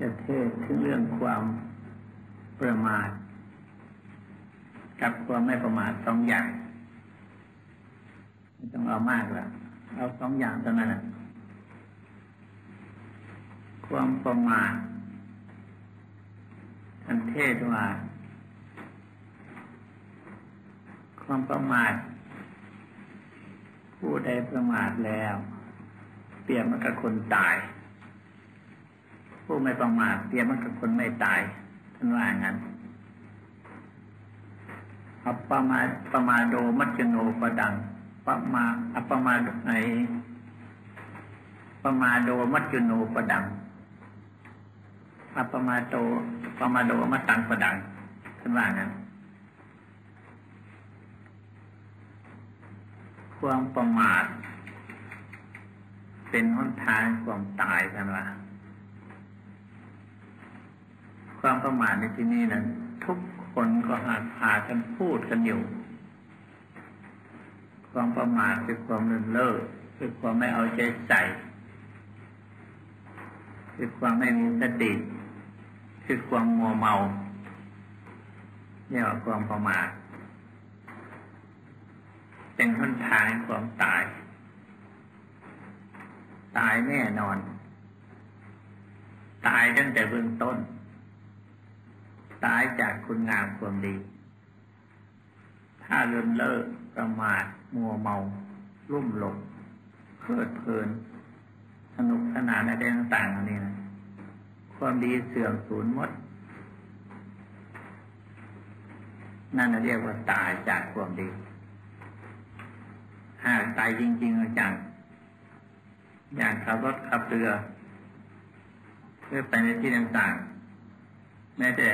จะเทศถึงเรื่องความประมาท กับความไม่ประมาทสองอย่างไม่ต้องเอามากล้วเอาสองอย่างเท่านั้นความประมาทอันเทศว่าความประมาทผู้ใดประมาทแล้ว เปรียบมันกับคนตาย ผู้ไม่ประมาทเปรียบมันกับคนไม่ตายท่านว่างั้นอัปมาปมาโดมัจโนปดังปมาอัปมาไอปมาโดมัจโนปดังอัปมาโตปมาโดมัตังปดังท่านว่างั้นความประมาทเป็นหนทางความตายกันว่า ความประมาทในที่นี้นั้นทุกคนก็หาพากันพูดกันอยู่ ความประมาทคือความเลินเล่อคือความไม่เอาใจใส่คือความไม่มีสติคือความมัวเมาเรียกว่าความประมาทเป็นหนทางความตาย ตายแน่นอน ตายตั้งแต่เบื้องต้น ตายจากคุณงามความดี ถ้าเลินเล่อประมาทมัวเมารุ่มหลงเพลิดเพลิน สนุกสนานอะไรต่างๆนี่นะความดีเสื่อมสูญหมด นั่นเรียกว่าตายจากความดี หากตายจริงๆจังอย่างขับรถขับเรือเพื่อไปในที่ต่างๆแม้แต่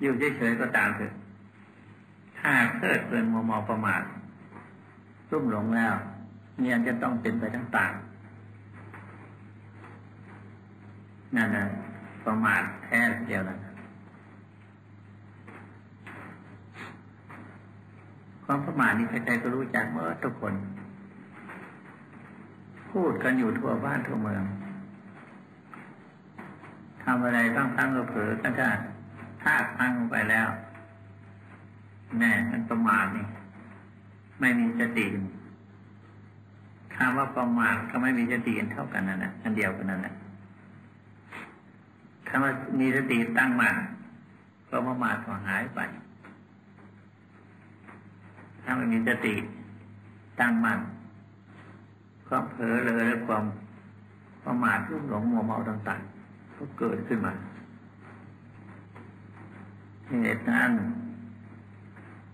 อยู่เฉยๆก็ตามเถอะถ้าเกิดเกินมัวมาประมาทรุ่มหลงแล้วเนี่ยจะต้องเป็นไปทั้งต่างนั่นนะประมาทแท้เดียวนะความประมาทนี้ใครๆก็รู้จักเมื่อทุกคน พูดกันอยู่ทั่วบ้านทั่วเมืองทำอะไรต้องตั้งก็เผลอตั้งแต่ ถ้าตั้งไปแล้วแน่มันประมาทนี่ไม่มีสติคำว่าประมาทก็ไม่มีสติกันเท่ากันนั่นแหละอันเดียวกันนั่นแหละคำว่ามีสติตั้งมาก็ประมาทก็หายไป ถ้าไม่มีสติตั้งมันความเผลอเลยและความประมาทรุ่มหลงมัวเมาต่างๆก็เกิดขึ้นมา เหตุนั้น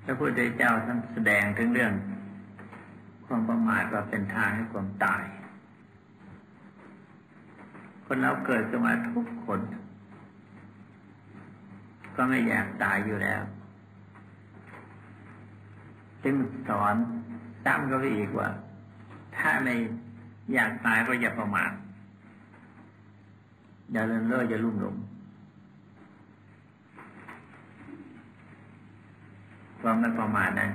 พระพุทธเจ้าท่านแสดงถึงเรื่อง ความประมาทว่าเป็นทางให้ความตาย คนเราเกิดขึ้นมาทุกคน ก็ไม่อยากตายอยู่แล้ว จึงสอนซ้ำก็ไปอีกว่า ถ้าไม่อยากตายก็อย่าประมาทอย่าเลินเล่ออย่าลุ่มหลง ความไม่ประมาทนั้น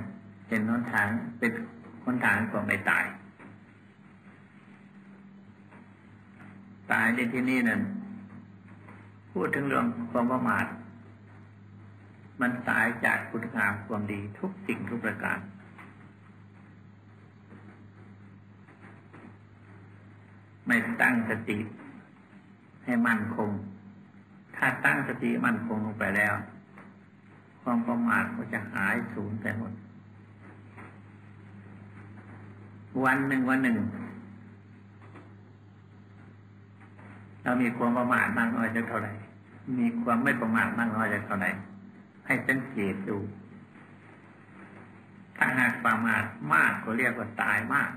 เป็นหนทางเป็นหนทางของไม่ตาย ตายในที่นี้นั้นพูดถึงเรื่องความประมาทมันตายจากคุณงามความดีทุกสิ่งทุกประการ ไม่ตั้งสติให้มั่นคง ถ้าตั้งสติมั่นคงลงไปแล้ว ความประมาทก็จะหายสูญไปหมด วันหนึ่งวันหนึ่ง เรามีความประมาทมากน้อยจะเท่าไหร่ มีความไม่ประมาทมากน้อยจะเท่าไหร่ ให้สังเกตดู ถ้าหากประมาทมากก็เรียกว่าตายมาก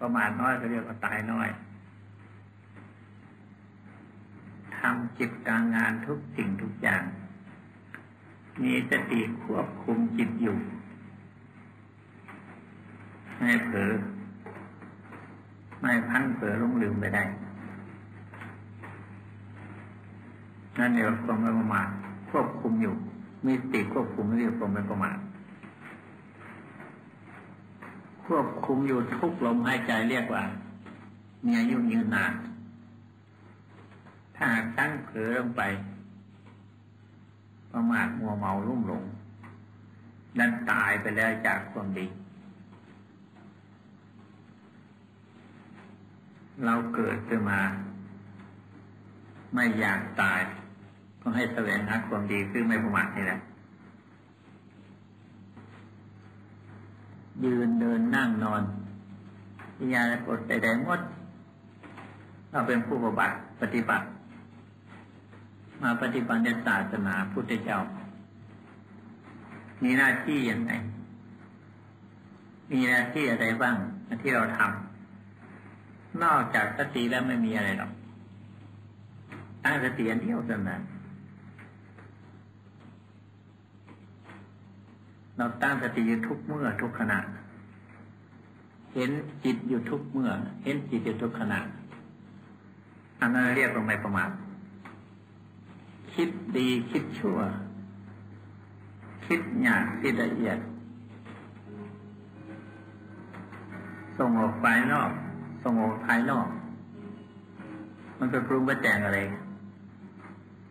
ประมาทน้อยก็เรียกว่าตายน้อยทำจิตการงานทุกสิ่งทุกอย่าง มีสติควบคุมจิตอยู่ไม่เผลอไม่พันเผลอลงลืมไปได้นั่นเรียกว่าความประมาทควบคุมอยู่ มีสติควบคุมเรียกว่าไม่ประมาทควบคุมอยู่ทุกลมหายใจเรียกว่ามีอายุยืนนานาถ้าตั้งเผลอลงไป ประมาทมัวเมาลุ่มหลงนั่นตายไปแล้วจากความดี เราเกิดขึ้นมา ไม่อยากตาย ก็ให้แสวงหาความดีคือไม่ประมาทนี่แหละยืนเดินนั่งนอนวิญญาณกดใดๆหมดเราเป็นผู้ปฏิบัติปฏิบัติ มาปฏิบัติในศาสนาพุทธเจ้า มีหน้าที่อย่างไรมีหน้าที่อะไรบ้างที่เราทำนอกจากสติแล้วไม่มีอะไรหรอกตั้งสติอันเดียวเท่านั้นเราตั้งสติอยู่ทุกเมื่อทุกขณะ เห็นจิตอยู่ทุกเมื่อ เห็นจิตอยู่ทุกขณะอันนั้นเรียกลงไปประมาท คิดดีคิดชั่ว คิดหยาบคิดละเอียด ส่งออกภายนอก ส่งออกภายนอก มันไปปรุงไปแต่งอะไร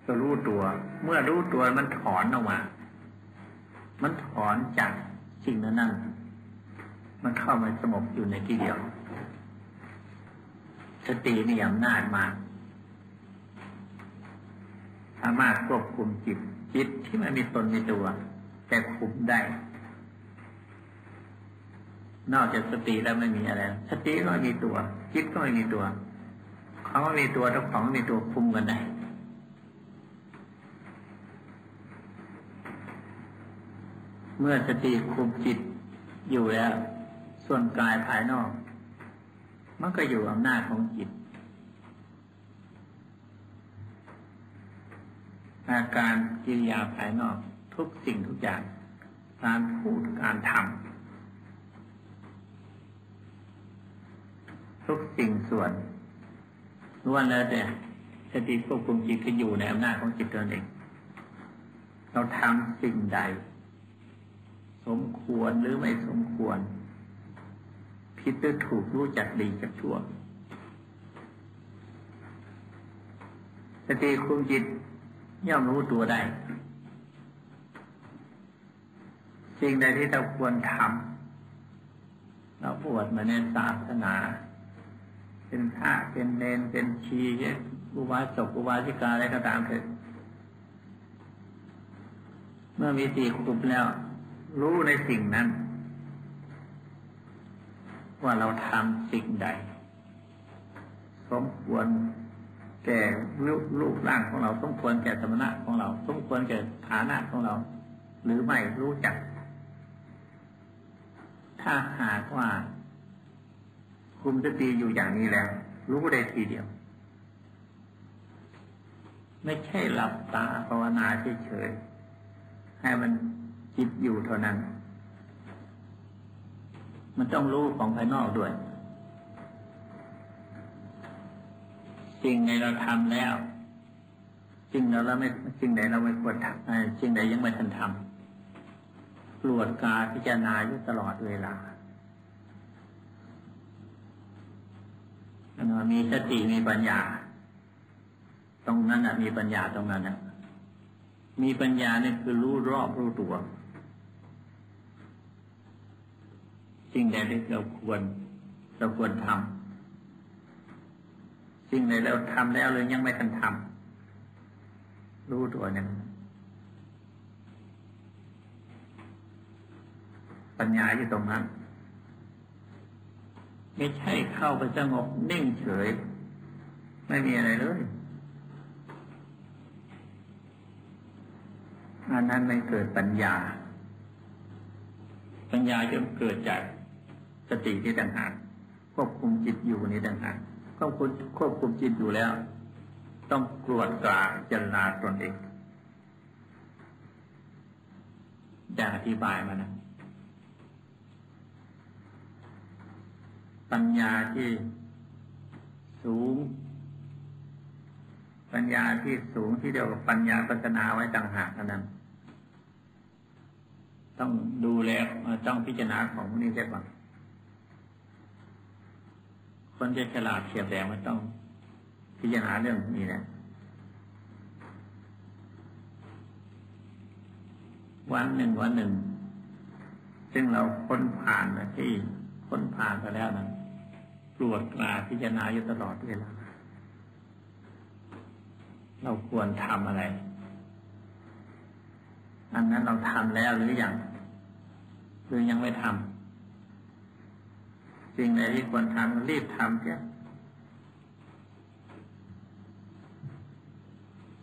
ก็รู้ตัว เมื่อรู้ตัวมันถอนออกมา มันถอนจากสิ่งนั้นนั่นมันเข้ามาสงบอยู่ในที่เดียว สตินี่อำนาจมาก สามารถควบคุมจิต จิตที่มันมีตนมีตัวแต่คุมได้ นอกจากสติแล้วไม่มีอะไร สติก็ไม่มีตัว จิตก็ไม่มีตัวเขาไม่มีตัวทุกของมีตัวคุมกันได้เมื่อสติคุมจิตอยู่แล้ว ส่วนกายภายนอก มันก็อยู่อำนาจของจิต อาการกิริยาภายนอกทุกสิ่งทุกอย่าง การพูดการทำทุกสิ่งส่วนล้วนแล้วแต่สติควบคุมจิตก็อยู่ในอำนาจของจิตตัวเอง เราทำสิ่งใด สมควรหรือไม่สมควร ผิดหรือถูกรู้จักดีจักชั่วสติคุมจิต ย่อมรู้ตัวได้สิ่งใดที่เราควรทำเราบวชมาในศาสนา เป็นพระเป็นเนนเป็นชีอุบาสกอุบาสิกาอะไรก็ตามเถิดเมื่อมีสี่คุมแล้ว รู้ในสิ่งนั้น ว่าเราทำสิ่งใดสมควร แก่รูปร่างของเราสมควรแก่สมณะของเราสมควรแก่ฐานะของเรา หรือไม่รู้จัก ถ้าหากว่า คุมสติอยู่อย่างนี้แล้ว รู้ได้ทีเดียว ไม่ใช่หลับตาภาวนาเฉยๆให้มันจิตอยู่เท่านั้น มันต้องรู้ของภายนอกด้วย สิ่งใดเราทำแล้วสิ่งใดเราไม่สิ่งใดเราไม่ควรทำสิ่งใดยังไม่ทันทำตรวจการพิจารณาอยู่ตลอดเวลาอันว่ามีสติมีปัญญา ตรงนั้นอะมีปัญญาตรงนั้นอะมีปัญญาเนี่ยคือรู้รอบรู้ตัวสิ่งใดที่เราควรเราควรทำ สิ่งไหนเราทำแล้วเลยยังไม่ทันทำรู้ตัวนั้นปัญญาอยู่ตรงนั้นไม่ใช่เข้าไปสงบนิ่งเฉย ไม่มีอะไรเลยอันนั้นไม่เกิดปัญญา ปัญญาจะเกิดจากสติที่ต่างหากควบคุมจิตอยู่ในต่างหาก ควบคุมควบคุมจิตอยู่แล้ว ต้องกรวดกลาจรณาตนเองอย่างอธิบายมานะปัญญาที่สูง ปัญญาที่สูงที่เดียวกับปัญญาพัฒนาไว้ต่างหากนั้นต้องดูแลต้องพิจารณาของพวกนี้ใช่ปะ คนจะฉลาดเฉียบแหลมม่ต้องพิจารณาเรื่องนี้นะวันหนึ่งวันหนึ่ง ซึ่งเราค้นผ่านนะที่ค้นผ่านไปแล้วนะตรวจตราพิจารณาอยู่ตลอดเวลาเราควรทำอะไร อันนั้นเราทำแล้วหรืออยังหรือยังไม่ทำ สิ่งไหนที่ควรทำรีบทำเสีย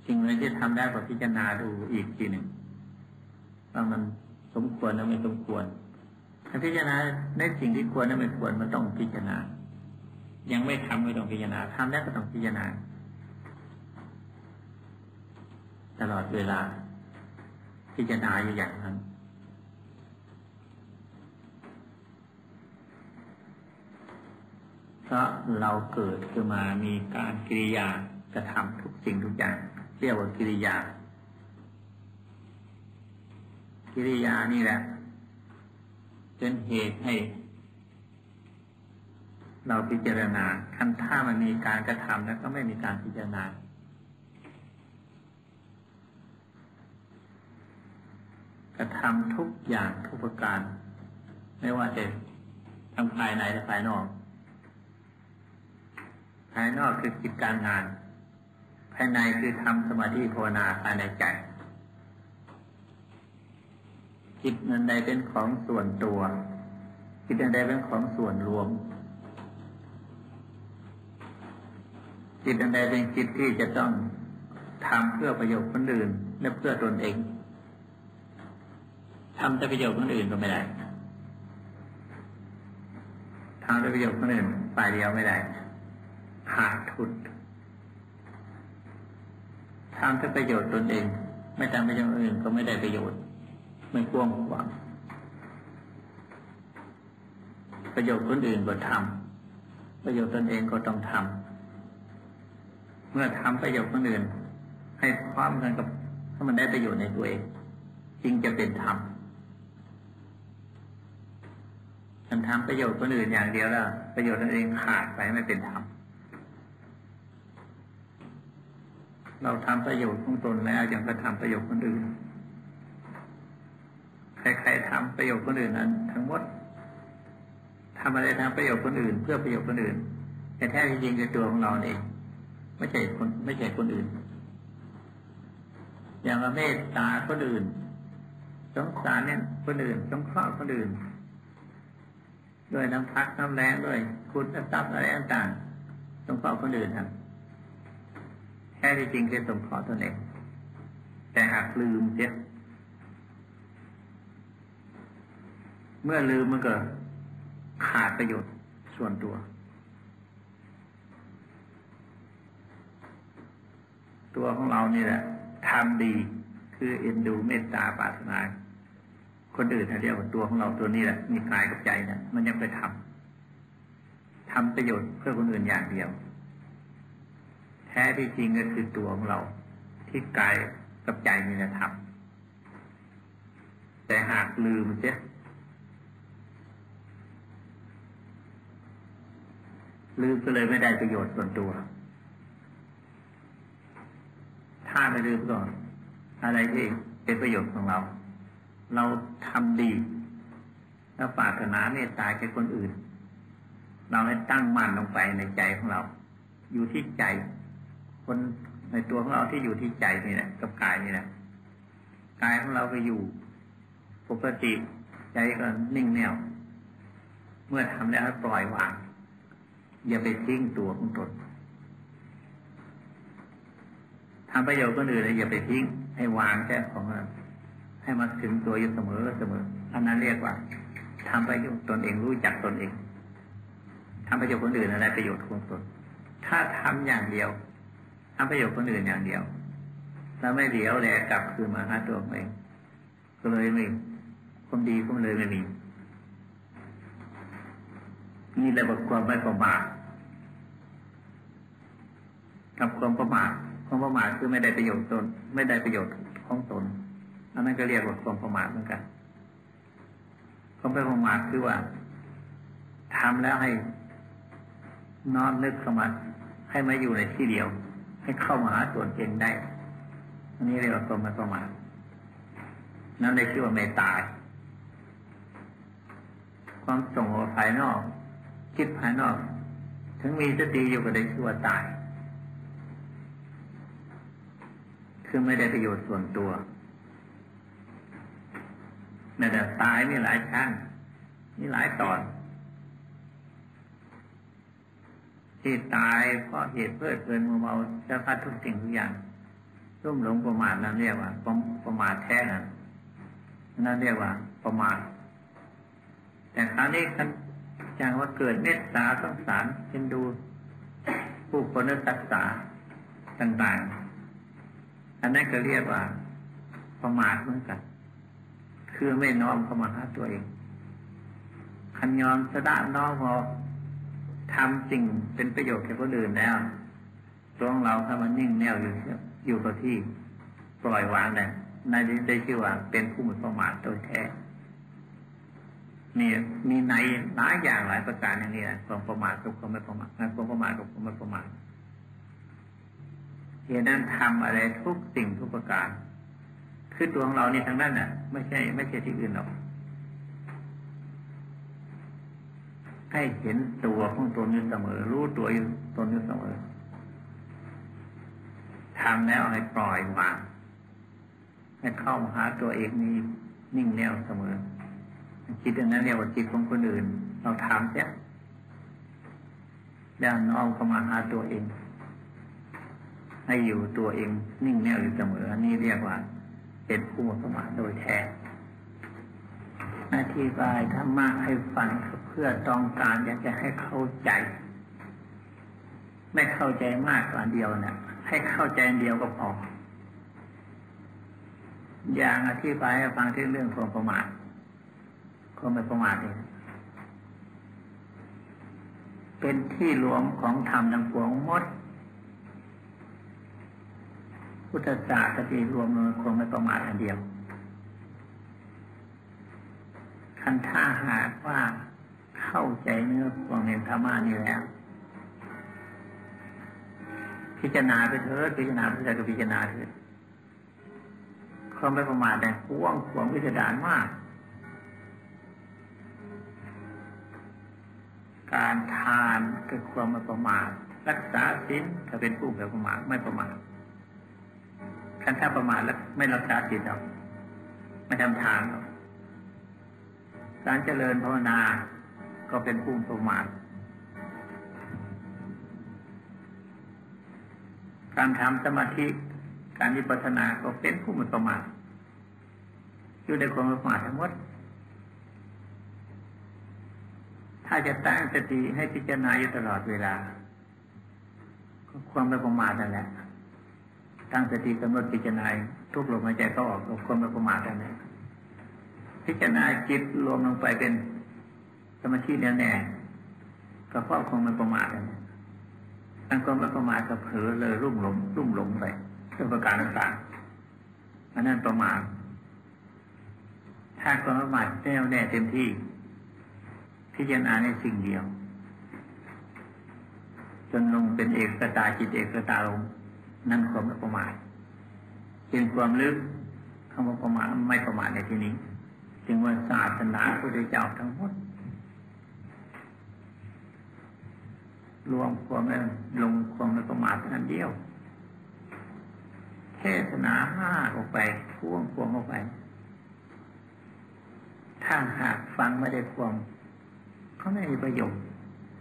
สิ่งไหนที่ทำได้ก็พิจารณาดูอีกทีหนึ่งว่ามันสมควรหรือไม่สมควรถ้าพิจารณาในสิ่งที่ควรหรือไม่ควรมันต้องพิจารณา ยังไม่ทำไม่ต้องพิจารณาทำแล้ก็ต้องพิจารณา ตลอดเวลา พิจารณาอยู่อย่างนั้น เพราะเราเกิดขึ้นมามีการกิริยากระทำทุกสิ่งทุกอย่าง เรียกว่ากิริยา กิริยานี่แหละเป็นเหตุให้ เราพิจารณาคันถ้ามันมีการกระทำแล้วก็ไม่มีการพิจารณากระทำทุกอย่างทุกประการ ไม่ว่าจะทั้งภายในและภายนอกายนอกคือกิจการงาน ภายในคือทำสมาธิภาวนาภายในใจจิตนั้นใดเป็นของส่วนตัวจิตนั้นใดเป็นของส่วนรวม จิตนั้นใดเป็นจิตที่จะต้องทำเพื่อประโยชน์คนอื่นและเพื่อตนเองทำแต่ประโยชน์คนอื่นก็ไม่ได้ทำแต่ประโยชน์คนอื่นฝ่ายเดียวไม่ได้ ขาดทุนทำเพื่อประโยชน์ตนเอง ไม่ทำประโยชน์อื่นก็ไม่ได้ประโยชน์ไม่กว้างขวางประโยชน์คนอื่นก็ทำประโยชน์ตนเองก็ต้องทำเมื่อทำประโยชน์คนอื่น ให้ความกันกับถ้ามันได้ประโยชน์ในตัวเองจึงจะเป็นธรรมมันทำประโยชน์คนอื่นอย่างเดียวแล้ว ประโยชน์ตนเองขาดไปไม่เป็นธรรม เราทำประโยชน์ของตนแล้วยังไปทำประโยชน์คนอื่น ใครๆทำประโยชน์คนอื่นนั้น ทั้งหมดทำอะไรทำประโยชน์คนอื่น เพื่อประโยชน์คนอื่น แต่แท้จริงคือตัวของเราเองไม่ใช่คนไม่ใช่คนอื่น อย่างเราเมตตาคนอื่นสงสารเนี่ยคนอื่นสงเคราะห์คนอื่น ด้วยน้ำพักน้ำแรงด้วยคุณทรัพย์อะไรต่างๆสงเคราะห์คนอื่นครับ ท้ที่จริงคือสงเคราะห์ตนเองแต่หากลืมเสียเมื่อลืมมันก็ขาดประโยชน์ส่วนตัว ตัวของเรานี่แหละทำดีคือเอ็นดูเมตตาปรารถนาคนอื่นเรียกว่าตัวของเราตัวนี้แหละมีกายกับใจนะมันยังไปทำทำประโยชน์เพื่อคนอื่นอย่างเดียว แท้ที่จริงก็คือตัวของเรา ที่กายกับใจนี่แหละทำแต่หากลืมเสียลืมก็เลยไม่ได้ประโยชน์ส่วนตัว ถ้าไม่ลืมก่อน อะไรที่เป็นประโยชน์ของเรา เราทำดีแล้วปรารถนาเมตตาแก่คนอื่น เราให้ตั้งมั่นลงไปในใจของเรา อยู่ที่ใจ คนในตัวของเราที่อยู่ที่ใจนี่แหละกับกายนี่แหละกายของเราไปอยู่ ปกติใจก็นิ่งแน่วเมื่อทำแล้วปล่อยวาง อย่าไปทิ้งตัวของตนทำประโยชน์คนอื่นเลยอย่าไปทิ้ง ให้วางแค่ของเราให้มาถึงตัวอยู่เสมอเสมออันนั้นเรียกว่าทำประโยชน์ตนเองรู้จักตนเองทำประโยชน์คนอื่นอะไรประโยชน์ของตนถ้าทำอย่างเดียว ทำประโยชน์คนอื่นอย่างเดียวแล้วไม่เดียวแลกลับคืนมาหาตัวเองก็เลยไม่ความดีก็เลยไม่มีนี่แหละบทความไม่ประมาทกับความประมาทความประมาทคือไม่ได้ประโยชน์ตน ไม่ได้ประโยชน์ของตนอันนั้นก็เรียกว่าความประมาทเหมือนกันความไม่ประมาทคือว่าทำแล้วให้นอนนึกเข้ามาให้มาอยู่ในที่เดียว ให้เข้ามาหาส่วนเองได้นนี้เรียกว่าความไม่ประมาทนั่นได้ชื่อว่าไม่ตา ความส่งออกภายนอก คิดภายนอก ถึงมีสติอยู่ก็ได้ชื่อว่าตาย คือไม่ได้ประโยชน์ส่วนตัวแต่ตายมีหลายชั้นมีหลายตอน ที่ตายเพราะเหตุเพลิดเพลินมัวเมาจะพัดทุกสิ่งทุกอย่างรุ่มหลงประมาทนั้นเรียกว่าประมาทแท้นั้นนั่นเรียกว่าประมาทแต่คราวนี้กันอย่างว่าเกิดเมตตาสงสารเป็นดูผู้คนนักศึกษาต่างๆ อันนั้นก็เรียกว่าประมาทเหมือนกันคือไม่น้อมเข้ามาหาตัวเองคันยอมสะดาน้อมพอ ทำสิ่งเป็นประโยชน์แก่คนอื่นแล้วตัวของเราถ้ามันนิ่งแน่วอยู่อยู่กับที่ปล่อยวางได้นายได้ชื่อว่าเป็นผู้มีประมาทโดยแท้มีมีในหลายอย่างหลายประการอย่างนี้นะความประมาทกับความไม่ประมาทความประมาทกับความไม่ประมาทเหตุนั้นทำอะไรทุกสิ่งทุกประการคือตัวของเราเนี่ยทางนั้นน่ะ ไม่ใช่ ไม่ใช่ที่อื่นหรอก ให้เห็นตัวของตนอยู่เสมอ รู้ตัวอยู่ตนอยู่เสมอทำแล้วให้ปล่อยวางให้เข้ามาหาตัวเองนี้นิ่งแน่วเสมอจิตอันนั้นเรียกว่าจิตของคนอื่น เราทำเสียแล้วน้อมเข้ามาหาตัวเอง ให้อยู่ตัวเอง นิ่งแน่วอยู่เสมออันนี้เรียกว่า เป็นผู้สมาโดยแท้อธิบายธรรมะให้ฟังเพื่อต้องการอยากจะให้เข้าใจ ไม่เข้าใจมากกว่าเดียวเนะให้เข้าใจเดียวก็พออย่างอธิบายให้ฟังที่เรื่องความประมาทความไม่ประมาทเองเป็นที่รวมของธรรมทั้งปวงหมด พุทธศาสนาที่รวมลงความไม่ประมาทอันเดียวคันถ้าหากว่า เข้าใจเนื้อความเห็นธรรมานี่แล้ว พิจารณาไปเถิดพิจารณาไปเถิดก็พิจารณาเถิดความไม่ประมาทแต่กว้างขวางวิจารณ์มาก การทานคือความไม่ประมาทรักษาศีลถ้าเป็นผู้ไม่ประมาทไม่ประมาทคันถ้าประมาทแล้วไม่รักษาศีลหรอกไม่ทำทานหรอกการเจริญภาวนา ก็เป็นภูมิประมาทการทำสมาธิการวิปัสสนาก็เป็นภูมิประมาทอยู่ในความประมาททั้งหมด ถ้าจะตั้งสติให้พิจารณาอยู่ตลอดเวลา ก็ความประมาทนั่นแหละ ตั้งสติกำหนดพิจารณาทุกลมหายใจเข้าออกกับความประมาทนั่นแหละพิจารณาจิตรวมลงไปเป็น มาธิแน่แน่ก็เพราะคงมันประมาทนั่นตั้งความประมาทก็เผลอเลยรุ่มหลงรุ่มหลงไปเรื่อประการต่างๆอันนั้นประมาทถ้าความประมาทแน่วแน่เต็มที่ พิจารณาในสิ่งเดียว จนลงเป็นเอกตาจิตเอกตาลงนั่นความประมาทเป็นความลึกคำว่าประมาทไม่ประมาทในที่นี้ จึงว่าศาสนาพระเจ้าทั้งหมด รวมความลงความในประมาทอันเดียวเทศนาห้าออกไปพ่วงพวงออกไป ถ้าหากฟังไม่ได้ความก็ไม่มีประโยชน์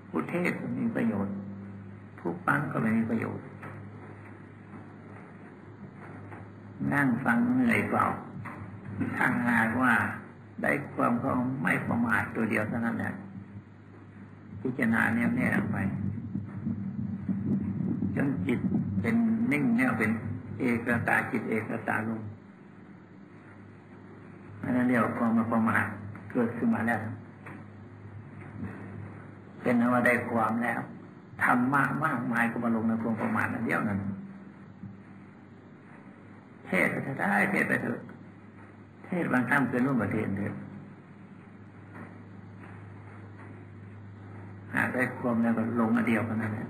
ผู้เทศก็มีประโยชน์ ผู้ฟังก็ไม่มีประโยชน์ นั่งฟังเหนื่อยเปล่าถ้าหากว่าได้ความเขาไม่ประมาทตัวเดียวเท่านั้นแหละพิจารณาแน่วแน่ไป จนจิตเป็นนิ่งแน่วเป็นเอกตาจิตเอกตาลงอันนั้นเรียกว่าความมาประมาทเกิดขึ้นมาแล้ว เป็นว่าได้ความแล้วทำมากมากมายก็มาลงในความประมาทนั่นเดียวนั้นเทศไปได้เทศไปเถอะเทศบางครั้งเกินร่วมประเทศเถอะหากได้ความแล้วก็ลงมาเดียวกันนั่นแหละ